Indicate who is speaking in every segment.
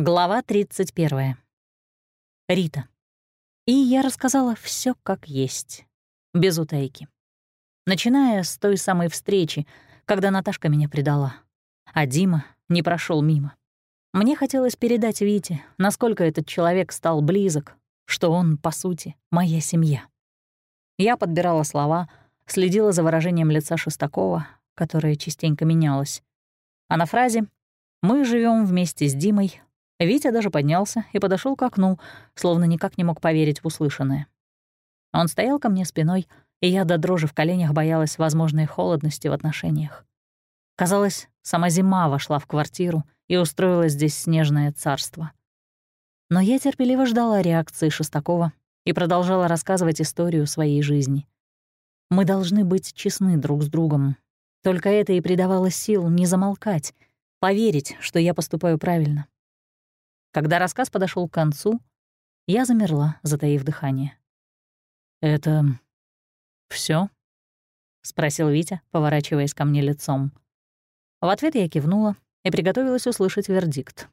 Speaker 1: Глава 31. Рита. И я рассказала все как есть, без утайки. Начиная с той самой встречи, когда Наташка меня предала, а Дима не прошел мимо. Мне хотелось передать Вите, насколько этот человек стал близок, что он, по сути, моя семья. Я подбирала слова, следила за выражением лица Шестакова, которое частенько менялось. А на фразе «Мы живем вместе с Димой» Витя даже поднялся и подошел к окну, словно никак не мог поверить в услышанное. Он стоял ко мне спиной, и я до дрожи в коленях боялась возможной холодности в отношениях. Казалось, сама зима вошла в квартиру и устроила здесь снежное царство. Но я терпеливо ждала реакции Шестакова и продолжала рассказывать историю своей жизни. Мы должны быть честны друг с другом. Только это и придавало сил не замолкать, поверить, что я поступаю правильно. Когда рассказ подошел к концу, я замерла, затаив дыхание. «Это все? спросил Витя, поворачиваясь ко мне лицом. В ответ я кивнула и приготовилась услышать вердикт.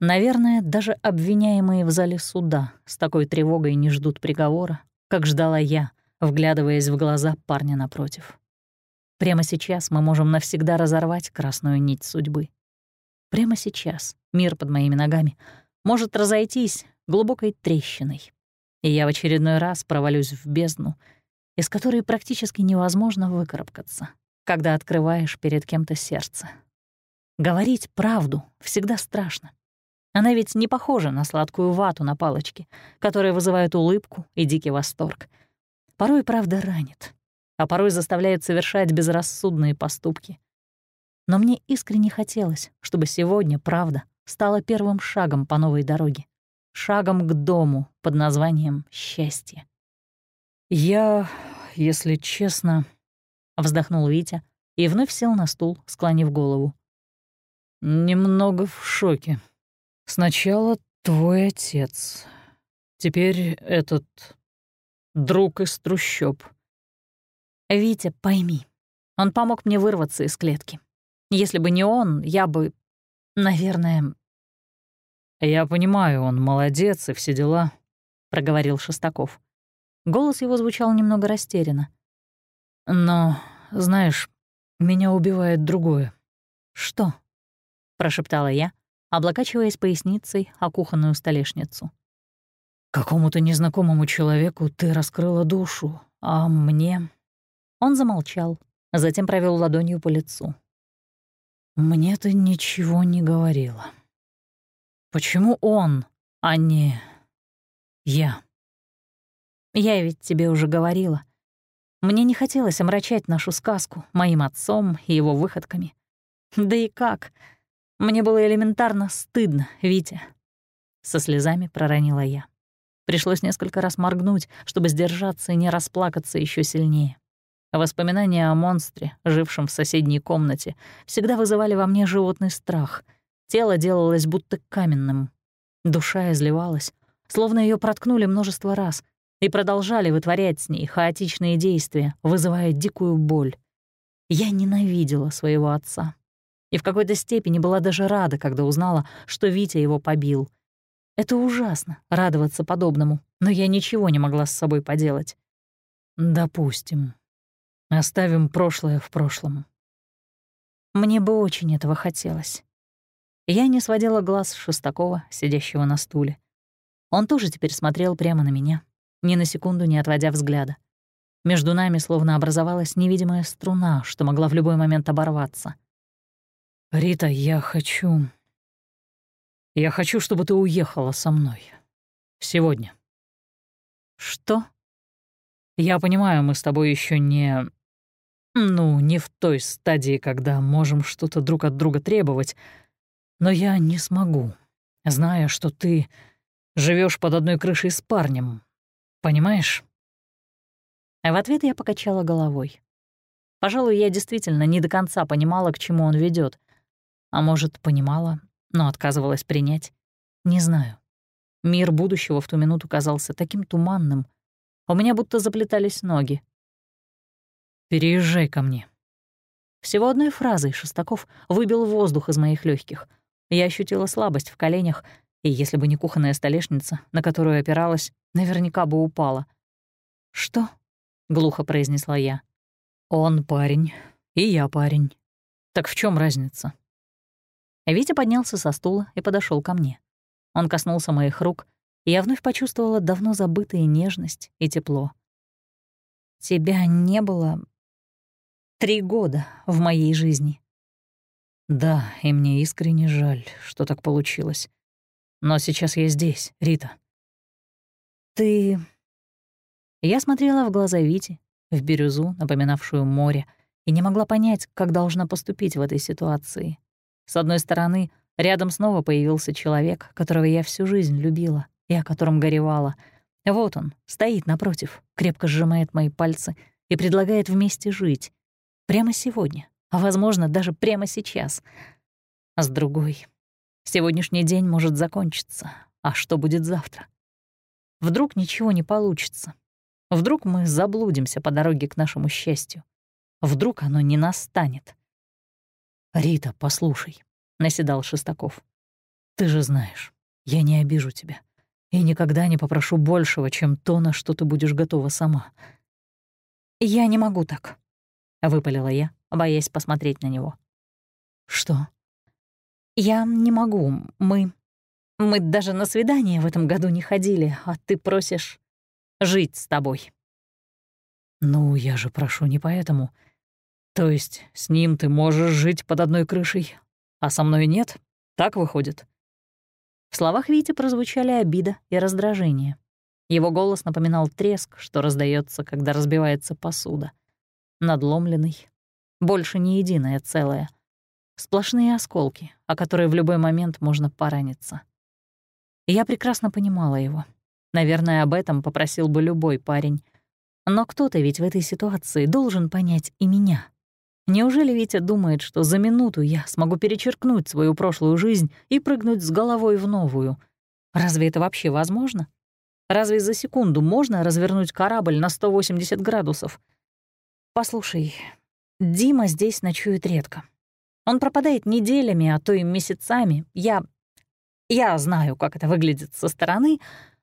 Speaker 1: Наверное, даже обвиняемые в зале суда с такой тревогой не ждут приговора, как ждала я, вглядываясь в глаза парня напротив. Прямо сейчас мы можем навсегда разорвать красную нить судьбы. Прямо сейчас мир под моими ногами может разойтись глубокой трещиной, и я в очередной раз провалюсь в бездну, из которой практически невозможно выкарабкаться, когда открываешь перед кем-то сердце. Говорить правду всегда страшно. Она ведь не похожа на сладкую вату на палочке, которая вызывает улыбку и дикий восторг. Порой правда ранит, а порой заставляет совершать безрассудные поступки. Но мне искренне хотелось, чтобы сегодня правда стала первым шагом по новой дороге, шагом к дому под названием «Счастье». «Я, если честно...» — вздохнул Витя и вновь сел на стул, склонив голову. «Немного в шоке. Сначала твой отец, теперь этот друг из трущоб». «Витя, пойми, он помог мне вырваться из клетки. Если бы не он, я бы, наверное,
Speaker 2: «Я понимаю, он молодец и все дела», —
Speaker 1: проговорил Шестаков. Голос его звучал немного растерянно.
Speaker 2: «Но, знаешь, меня убивает другое».
Speaker 1: «Что?» — прошептала я, облокачиваясь поясницей о кухонную столешницу.
Speaker 2: «Какому-то незнакомому человеку ты раскрыла душу, а мне...»
Speaker 1: Он замолчал, затем провел ладонью по лицу.
Speaker 2: «Мне ты ничего не говорила». Почему он, а не я?
Speaker 1: Я ведь тебе уже говорила. Мне не хотелось омрачать нашу сказку моим отцом и его выходками. Да и как? Мне было элементарно стыдно, Витя. Со слезами проронила я. Пришлось несколько раз моргнуть, чтобы сдержаться и не расплакаться еще сильнее. Воспоминания о монстре, жившем в соседней комнате, всегда вызывали во мне животный страх — Тело делалось будто каменным. Душа изливалась, словно ее проткнули множество раз и продолжали вытворять с ней хаотичные действия, вызывая дикую боль. Я ненавидела своего отца. И в какой-то степени была даже рада, когда узнала, что Витя его побил. Это ужасно — радоваться подобному, но я ничего не могла с собой поделать.
Speaker 2: «Допустим. Оставим прошлое в прошлом».
Speaker 1: Мне бы очень этого хотелось. Я не сводила глаз Шестакова, сидящего на стуле. Он тоже теперь смотрел прямо на меня, ни на секунду не отводя взгляда. Между нами словно образовалась невидимая струна, что могла в любой момент оборваться.
Speaker 2: «Рита, я хочу... Я хочу, чтобы ты уехала со мной. Сегодня».
Speaker 1: «Что?»
Speaker 2: «Я понимаю, мы с тобой еще не... Ну, не в той стадии, когда можем что-то друг от друга требовать, но я не смогу, зная, что ты живешь под одной крышей с парнем. Понимаешь?
Speaker 1: А в ответ я покачала головой. Пожалуй, я действительно не до конца понимала, к чему он ведет, А может, понимала, но отказывалась принять. Не знаю. Мир будущего в ту минуту казался таким туманным. У меня будто заплетались ноги.
Speaker 2: «Переезжай ко мне».
Speaker 1: Всего одной фразой Шестаков выбил воздух из моих легких. Я ощутила слабость в коленях и если бы не кухонная столешница, на которую опиралась, наверняка бы упала. «Что?» — глухо произнесла я. «Он парень, и я парень. Так в чем разница?» Витя поднялся со стула и подошел ко мне. Он коснулся моих рук, и я вновь почувствовала давно забытые нежность и тепло. «Тебя не было три года в моей жизни».
Speaker 2: «Да, и мне искренне жаль, что так получилось. Но сейчас я здесь, Рита».
Speaker 1: «Ты...» Я смотрела в глаза Вити, в бирюзу, напоминавшую море, и не могла понять, как должна поступить в этой ситуации. С одной стороны, рядом снова появился человек, которого я всю жизнь любила и о котором горевала. Вот он, стоит напротив, крепко сжимает мои пальцы и предлагает вместе жить. Прямо сегодня, а, возможно, даже прямо сейчас. А с другой, сегодняшний день может закончиться, а что будет завтра? Вдруг ничего не получится. Вдруг мы заблудимся по дороге к нашему счастью. Вдруг оно не настанет.
Speaker 2: «Рита, послушай», — наседал Шестаков. «Ты же знаешь, я не обижу тебя и никогда не попрошу большего, чем то, на что ты будешь готова сама».
Speaker 1: «Я не могу так», — выпалила я, боясь посмотреть на него.
Speaker 2: «Что?»
Speaker 1: «Я не могу. Мы... Мы даже на свидание в этом году не ходили, а ты просишь жить с тобой».
Speaker 2: «Ну, я же прошу не поэтому. То есть с ним ты можешь жить под одной крышей, а со мной нет? Так выходит?»
Speaker 1: В словах Вити прозвучали обида и раздражение. Его голос напоминал треск, что раздается, когда разбивается посуда. Надломленный. Больше не единое целое. Сплошные осколки, о которые в любой момент можно пораниться. Я прекрасно понимала его. Наверное, об этом попросил бы любой парень. Но кто-то ведь в этой ситуации должен понять и меня. Неужели Витя думает, что за минуту я смогу перечеркнуть свою прошлую жизнь и прыгнуть с головой в новую? Разве это вообще возможно? Разве за секунду можно развернуть корабль на 180 градусов? Послушай, Дима здесь ночует редко. Он пропадает неделями, а то и месяцами. Я... Я знаю, как это выглядит со стороны,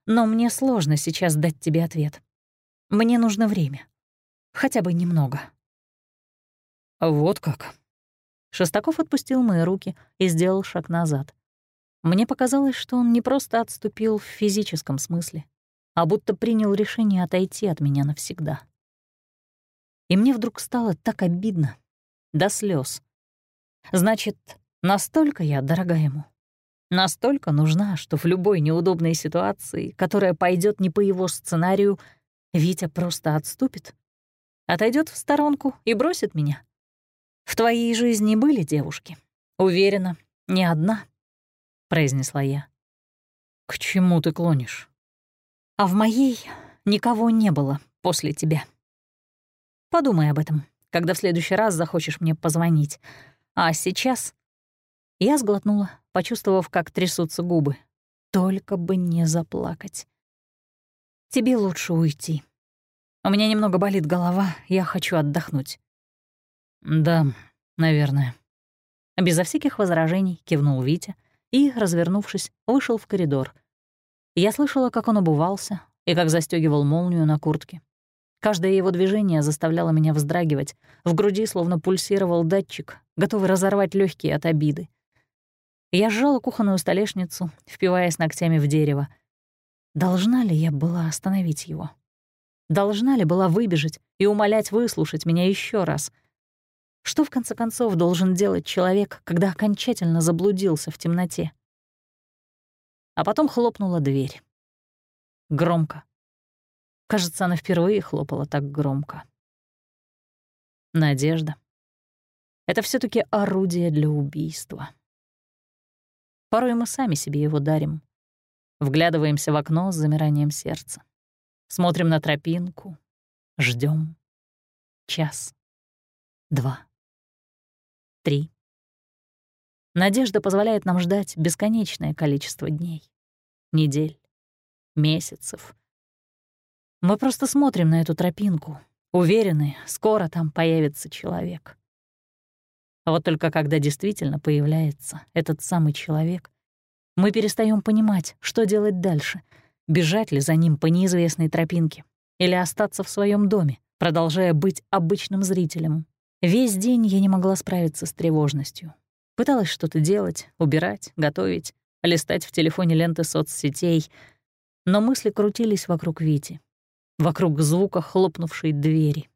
Speaker 1: но мне сложно сейчас дать тебе ответ. Мне нужно время. Хотя бы немного.
Speaker 2: «Вот как».
Speaker 1: Шестаков отпустил мои руки и сделал шаг назад. Мне показалось, что он не просто отступил в физическом смысле, а будто принял решение отойти от меня навсегда. И мне вдруг стало так обидно, до слез. Значит, настолько я дорога ему, настолько нужна, что в любой неудобной ситуации, которая пойдет не по его сценарию, Витя просто отступит, отойдет в сторонку и бросит меня. «В твоей жизни были девушки? Уверена, не одна», — произнесла я.
Speaker 2: «К чему ты клонишь?»
Speaker 1: «А в моей никого не было после тебя. Подумай об этом, когда в следующий раз захочешь мне позвонить. А сейчас...» Я сглотнула, почувствовав, как трясутся губы. Только бы не заплакать. «Тебе лучше уйти. У меня немного болит голова, я хочу отдохнуть».
Speaker 2: «Да, наверное».
Speaker 1: Безо всяких возражений кивнул Витя и, развернувшись, вышел в коридор. Я слышала, как он обувался и как застегивал молнию на куртке. Каждое его движение заставляло меня вздрагивать, в груди словно пульсировал датчик, готовый разорвать легкие от обиды. Я сжала кухонную столешницу, впиваясь ногтями в дерево. Должна ли я была остановить его? Должна ли была выбежать и умолять выслушать меня еще раз — что, в конце концов, должен делать человек, когда окончательно заблудился в темноте? А потом хлопнула дверь. Громко. Кажется, она впервые хлопала так громко. Надежда. Это все таки орудие для убийства. Порой мы сами себе его дарим. Вглядываемся в окно с замиранием сердца. Смотрим на тропинку, ждем. Час. Два три. Надежда позволяет нам ждать бесконечное количество дней, недель, месяцев. Мы просто смотрим на эту тропинку, уверены, скоро там появится человек. А вот только когда действительно появляется этот самый человек, Мы перестаем понимать, что делать дальше. Бежать ли за ним по неизвестной тропинке или остаться в своем доме, продолжая быть обычным зрителем. Весь день я не могла справиться с тревожностью. Пыталась что-то делать, убирать, готовить, листать в телефоне ленты соцсетей, но мысли крутились вокруг Вити, вокруг звука хлопнувшей двери,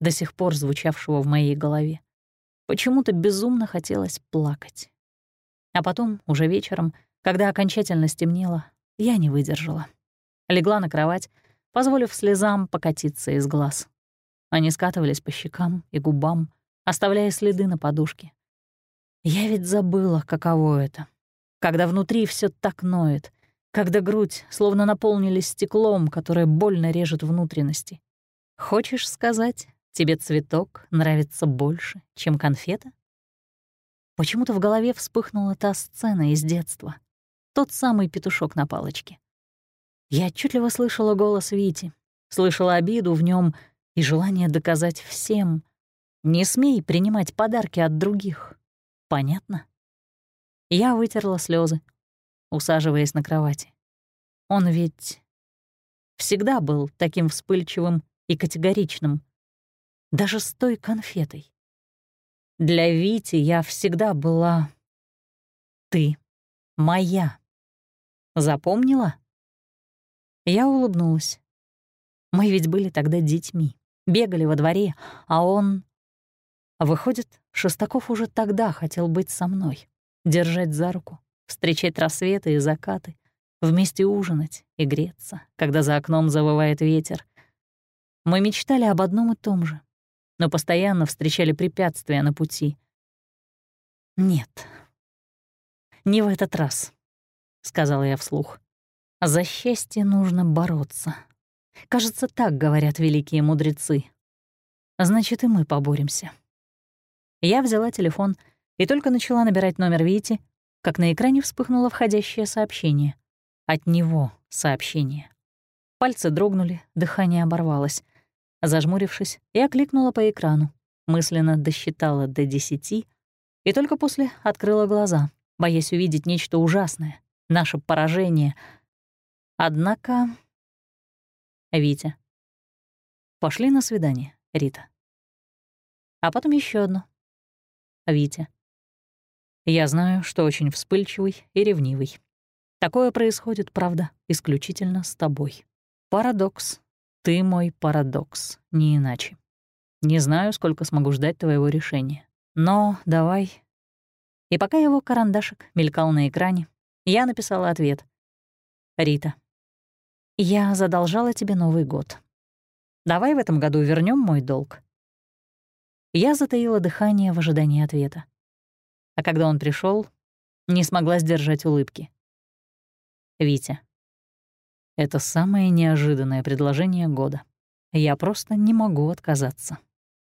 Speaker 1: до сих пор звучавшего в моей голове. Почему-то безумно хотелось плакать. А потом, уже вечером, когда окончательно стемнело, я не выдержала. Легла на кровать, позволив слезам покатиться из глаз. Они скатывались по щекам и губам, оставляя следы на подушке. Я ведь забыла, каково это. Когда внутри все так ноет, когда грудь словно наполнились стеклом, которое больно режет внутренности. Хочешь сказать, тебе цветок нравится больше, чем конфета? Почему-то в голове вспыхнула та сцена из детства. Тот самый петушок на палочке. Я отчетливо слышала голос Вити, слышала обиду в нем и желание доказать всем. Не смей принимать подарки от других. Понятно? Я вытерла слезы, усаживаясь на кровати. Он ведь всегда был таким вспыльчивым и категоричным, даже с той конфетой. Для Вити я всегда была... Ты моя. Запомнила? Я улыбнулась. Мы ведь были тогда детьми бегали во дворе, а он... Выходит, Шестаков уже тогда хотел быть со мной, держать за руку, встречать рассветы и закаты, вместе ужинать и греться, когда за окном завывает ветер. Мы мечтали об одном и том же, но постоянно встречали препятствия на пути. «Нет, не в этот раз», — сказала я вслух. «За счастье нужно бороться, Кажется, так говорят великие мудрецы. Значит, и мы поборемся. Я взяла телефон и только начала набирать номер Вити, как на экране вспыхнуло входящее сообщение. От него сообщение. Пальцы дрогнули, дыхание оборвалось. Зажмурившись, я кликнула по экрану, мысленно досчитала до десяти и только после открыла глаза, боясь увидеть нечто ужасное, наше поражение. Однако Витя. Пошли на свидание, Рита. А потом еще одно. Витя. Я знаю, что очень вспыльчивый и ревнивый. Такое происходит, правда, исключительно с тобой. Парадокс. Ты мой парадокс, не иначе. Не знаю, сколько смогу ждать твоего решения. Но давай. И пока его карандашик мелькал на экране, я написала ответ. Рита. Я задолжала тебе Новый год. Давай в этом году вернем мой долг. Я затаила дыхание в ожидании ответа. А когда он пришел, не смогла сдержать улыбки. Витя. Это самое неожиданное предложение года. Я просто не могу отказаться.